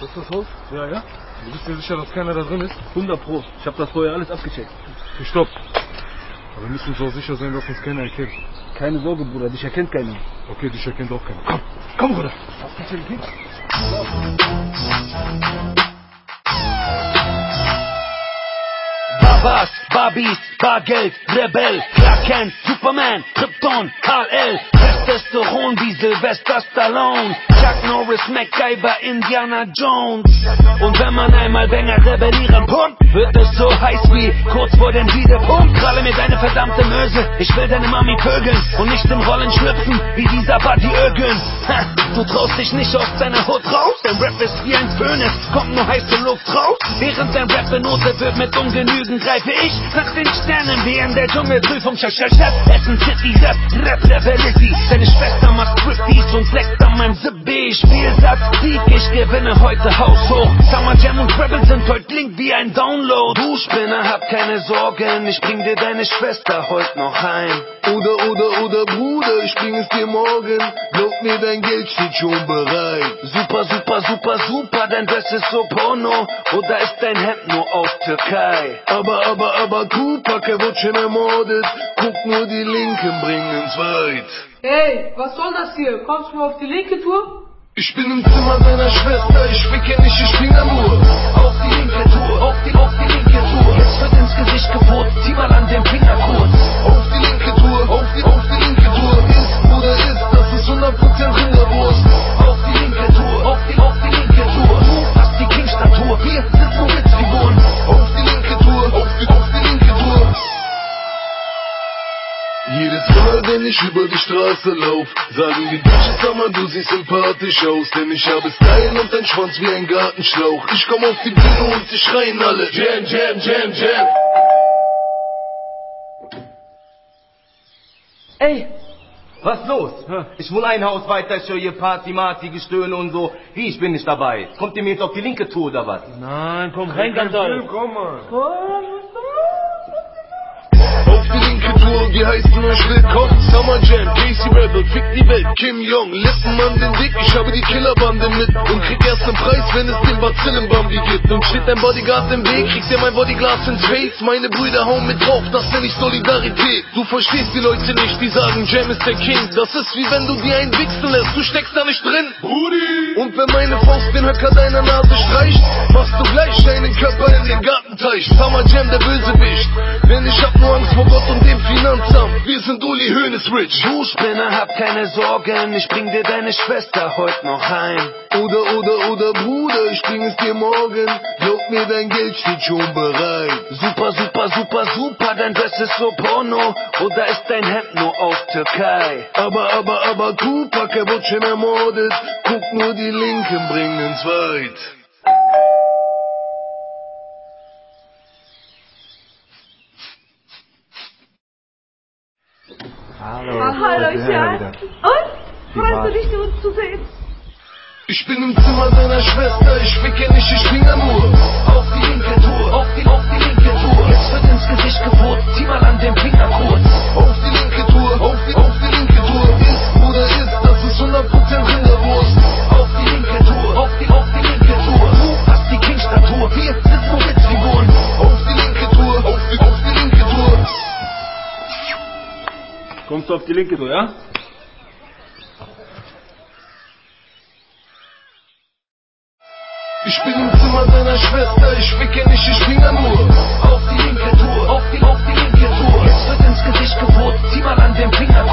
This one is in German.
Das ist das Haus? Ja, ja? Du bist dir sicher, dass keiner da drin ist? 100 Pro. Ich habe das vorher alles abgecheckt. Stopp. Aber wir müssen so sicher sein, dass uns keiner erkennt. Keine Sorge, Bruder. Dich erkennt keiner. Okay, dich erkennt auch keiner. Komm, komm, Bruder. Was gibt's denn Kind? Babas, Barbies, Bargeld, Rebell, Kent, Superman, Krypton, Karl L. Testosteron wie Sylvester Stallone, Chuck Norris, MacGyver, Indiana Jones. Und wenn man einmal Banger rebellieren pumpt, wird es so heiß wie kurz vor dem Wiedepunkt. Kralle mir deine verdammte Möse, ich will deine Mami vögeln und nicht in Rollen schlüpfen wie dieser Buddy Ögen. Du traust dich nicht aus deiner Hut raus, ist wie ein Phönix, kommt nur heiße Luft raus. Während dein Rap benotet wird mit Ungenügen, greife ich nach den Sternen wie in der Dschungelprüfung. Chef, Chef, Chef, Essen City, Rap, Rap, Rebellity. Deine Schwester macht Striptease und leckt an meinem Zippy. Spielsatz, Sieg, ich gewinne heute haushoch. Summer Jam und Rebel sind heute link wie ein Download. Du Spinner, hab keine Sorgen, ich bring dir deine Schwester heute noch heim. Oder, oder, oder Bruder, ich bring es dir morgen. Glaub mir, dein Geld steht schon bereit. Super, super, super, super, dein Dress ist so porno. Oder ist dein Hemd nur aus Türkei? Aber, aber, aber Tupac, er wird schon ermordet. Guck nur, die Linken bringen's weit. Hey, was soll das hier? Kommst du mal auf die linke Tour? Ich bin im Zimmer deiner Schwester, ich ficke nicht, ich bin nur. Auf die linke Tour, auf die, auf die linke Tour. Jetzt wird ins Gesicht gebohrt, zieh mal an dem Finger kurz. Auf die linke wir sind nur Witzfiguren. Auf die linke Tour, auf die, auf die linke Tour. Jedes Mal, wenn ich über die Straße lauf, sagen die Bitches, sag mal, du siehst sympathisch aus, denn ich habe Style und dein Schwanz wie ein Gartenschlauch. Ich komm auf die Bühne und sie schreien alle, Jam, Jam, Jam, Jam. Ey, was los? Ich wohne ein Haus weiter, ich höre hier Party, Marty, Gestöhne und so. Wie, ich bin nicht dabei. Kommt ihr mir jetzt auf die linke Tour oder was? Nein, komm rein, Gandalf. Komm mal. Auf wie heißen euch willkommen? Summer Jam, Casey Rebel, Fick die Welt, Kim Jong, Lippenmann den Dick, ich habe die Killerbande mit und krieg erst den Preis, wenn es den Bazillenbambi gibt. Und steht dein Bodyguard im Weg, kriegt dir mein Bodyglas ins Face. Meine Brüder hauen mit drauf, das nenn ich Solidarität. Du verstehst die Leute nicht, die sagen, Jam ist der King. Das ist wie wenn du dir einen wichsen lässt, du steckst da nicht drin. Brudi! Und wenn meine Faust den Höcker deiner Nase streicht, machst du gleich deinen Körper in den Gartenteich. Summer Jam, der Bösewicht. Denn ich hab nur Angst vor Gott und dem Finanzamt. Wir sind Uli Hoeneß Rich. Du Spinner, hab keine Sorgen, ich bring dir deine Schwester heute noch heim. Oder, oder, oder Bruder, ich bring es dir morgen. Glaub mir, dein Geld steht schon bereit. Super, super, super, super, dein Dress ist so porno. Oder ist dein Hemd nur aus Türkei? Aber, aber, aber Tupac, er wird schon ermordet. Guck nur, die Linken bringen's weit. Hallo, Jan. Und? Freust du dich, uns zu sehen? Ich bin im Zimmer deiner Schwester, ich ficke nicht, ich finger nur. Auf die linke Tour, auf die, auf die Kommst du auf die linke, du, ja? Ich bin im Zimmer deiner Schwester, ich wicke nicht, ich bin finger nur. Auf die linke Tour, auf die, auf die linke Tour. Jetzt wird ins Gesicht geboten, zieh mal an den Finger